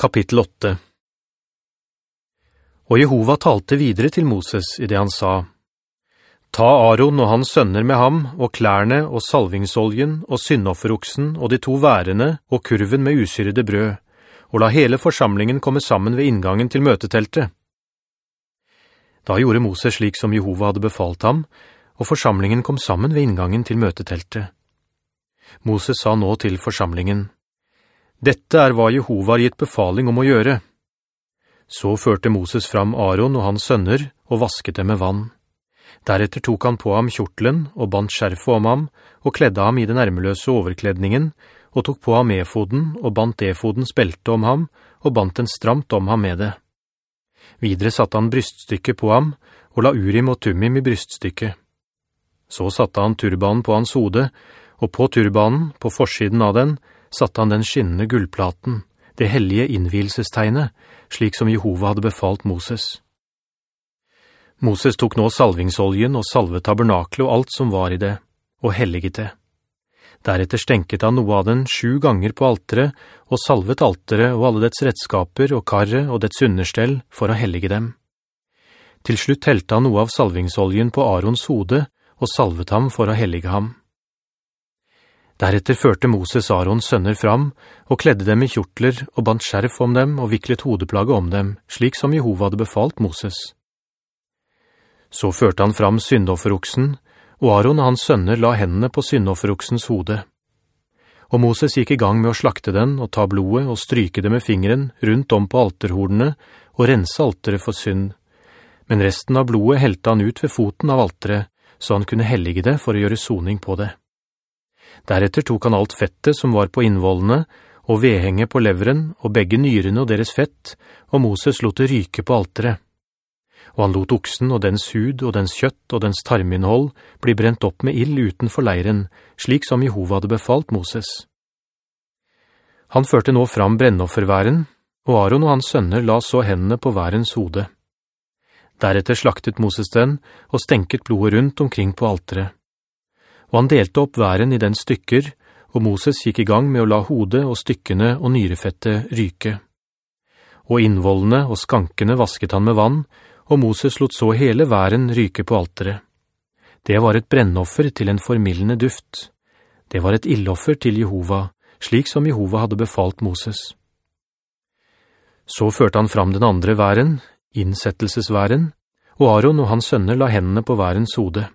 Kapittel 8 Og Jehova talte videre til Moses i det han sa, «Ta Aaron og hans sønner med ham, og klærne og salvingsoljen og syndofferoksen og de to værene og kurven med usyrede brød, og la hele forsamlingen komme sammen ved inngangen til møteteltet.» Da gjorde Moses slik som Jehova hadde befalt ham, og forsamlingen kom sammen ved inngangen til møteteltet. Moses sa nå til forsamlingen, dette er hva Jehova har gitt befaling om å gjøre. Så førte Moses fram Aaron og hans sønner og vasket dem med vann. Deretter tok han på ham kjortelen og bandt skjerfet om ham og kledde ham i den nærmeløse overkledningen og tok på ham efoden og bandt efodens belte om ham og bandt den stramt om ham med det. Videre satte han bryststykket på ham og la urim og tumim i bryststykket. Så satte han turbanen på hans hode, og på turbanen, på forsiden av den, satte han den skinnende gullplaten, det hellige innvielsestegnet, slik som Jehova hadde befalt Moses. Moses tok nå salvingsoljen og salvet tabernaklet og alt som var i det, og helliget det. Deretter stenket han noe av den sju ganger på altere, og salvet altere og alle dets redskaper og karre og dets understell for å hellige dem. Til slutt helte han noe av salvingsoljen på Arons hode, og salvet ham for å hellige ham. Deretter førte Moses Arons sønner fram, og kledde dem i kjortler, og bandt skjerf om dem, og viklet hodeplaget om dem, slik som Jehova hadde befalt Moses. Så førte han fram syndofferoksen, og Aron og hans sønner la hendene på syndofferoksens hode. Og Moses gikk i gang med å slakte den, og ta blodet, og stryke det med fingeren rundt om på alterhordene, og rense alteret for synd. Men resten av blodet helte han ut ved foten av alteret, så han kunne hellige det for å gjøre soning på det. Deretter tok han alt fettet som var på innvollene, og vedhenget på leveren, og begge nyrene og deres fett, og Moses lot det ryke på altere. Og han lot oksen og dens hud og dens kjøtt og dens tarminnhold bli brent opp med ill utenfor leiren, slik som Jehova hadde befalt Moses. Han førte nå fram brennofferværen, og Aaron og hans sønner la så hendene på værens hode. Deretter slaktet Moses den, og stenket blodet rundt omkring på altere og han delte opp væren i den stykker, og Moses gikk i gang med å la hodet og stykkene og nyrefettet ryke. Og innvollene og skankene vasket han med vann, og Moses lot så hele væren ryke på altere. Det var et brennoffer til en formillende duft. Det var et illoffer til Jehova, slik som Jehova hadde befalt Moses. Så førte han fram den andre væren, innsettelsesværen, og Aaron og hans sønner la hendene på værens hode.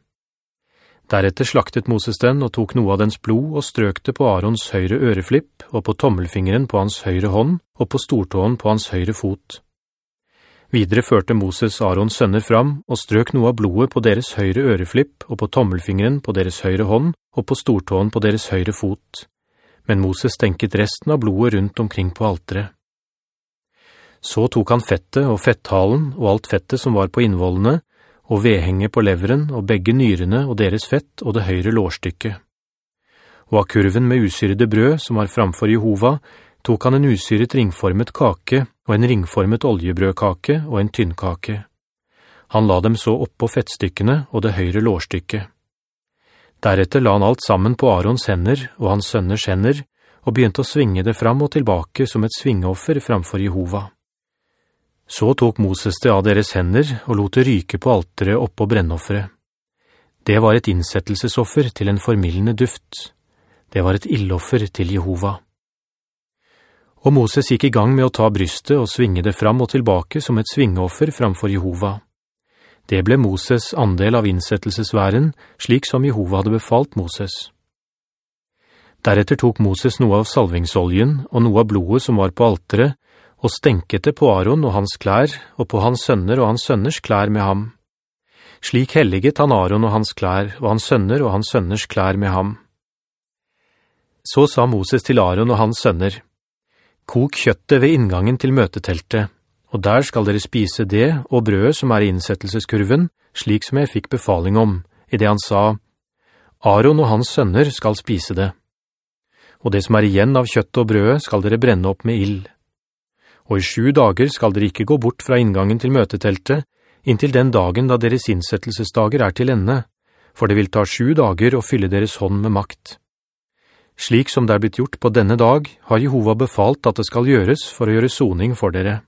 Deretter slaktet Moses den og tok noe av dens blod og strøkte på Arons høyre øreflipp og på tommelfingeren på hans høyre hånd og på stortåen på hans høyre fot. Videre førte Moses Arons sønner fram og strøk noe av blodet på deres høyre øreflipp og på tommelfingeren på deres høyre hånd og på stortåen på deres høyre fot. Men Moses stenket resten av blodet rundt omkring på altere. Så tok han fettet og fetthalen og alt fettet som var på innvollene, og vedhenge på leveren og begge nyrene og deres fett og det høyre lårstykket. Og av kurven med usyrede brød som var framfor Jehova, tok han en usyret ringformet kake og en ringformet oljebrødkake og en tynnkake. Han la dem så opp på fettstykkene og det høyre lårstykket. Deretter la han alt sammen på Arons hender og hans sønners hender, og begynte å svinge det fram og tilbake som et svingeoffer framfor Jehova. Så tok Moses det av deres hender og lot det ryke på altere oppå brennoffere. Det var et innsettelsesoffer til en formillende duft. Det var et illoffer til Jehova. Og Moses gikk i gang med å ta brystet og svinge det fram og tilbake som et svingeoffer framfor Jehova. Det ble Moses andel av innsettelsesværen, slik som Jehova hadde befalt Moses. Deretter tok Moses noe av salvingsoljen og noe av blodet som var på altere, og stenket det på Aaron og hans klær, og på hans sønner og hans sønners klær med ham. Slik helliget han Aaron og hans klær, og hans sønner og hans sønners klær med ham. Så sa Moses til Aaron og hans sønner, «Kok kjøttet ved inngangen til møteteltet, og der skal dere spise det og brødet som er i innsettelseskurven, slik som jeg fikk befaling om, i det han sa, «Aaron og hans sønner skal spise det. Og det som er igjen av kjøttet og brødet skal dere brenne opp med ild.» Og i sju dager skal dere ikke gå bort fra inngangen til møteteltet, inntil den dagen da deres innsettelsesdager er til ende, for det vil ta sju dager å fylle deres hånd med makt. Slik som det er blitt gjort på denne dag, har Jehova befalt at det skal gjøres for å gjøre soning for dere.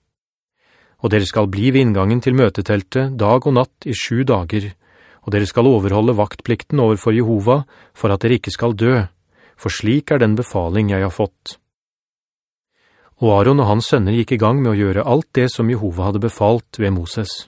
Og dere skal bli ved inngangen til møteteltet dag og natt i sju dager, og dere skal overholde vaktplikten overfor Jehova for at dere ikke skal dø, for slik er den befaling jeg har fått.» Og Aaron og hans sønner gikk i gang med å gjøre alt det som Jehova hadde befalt ved Moses.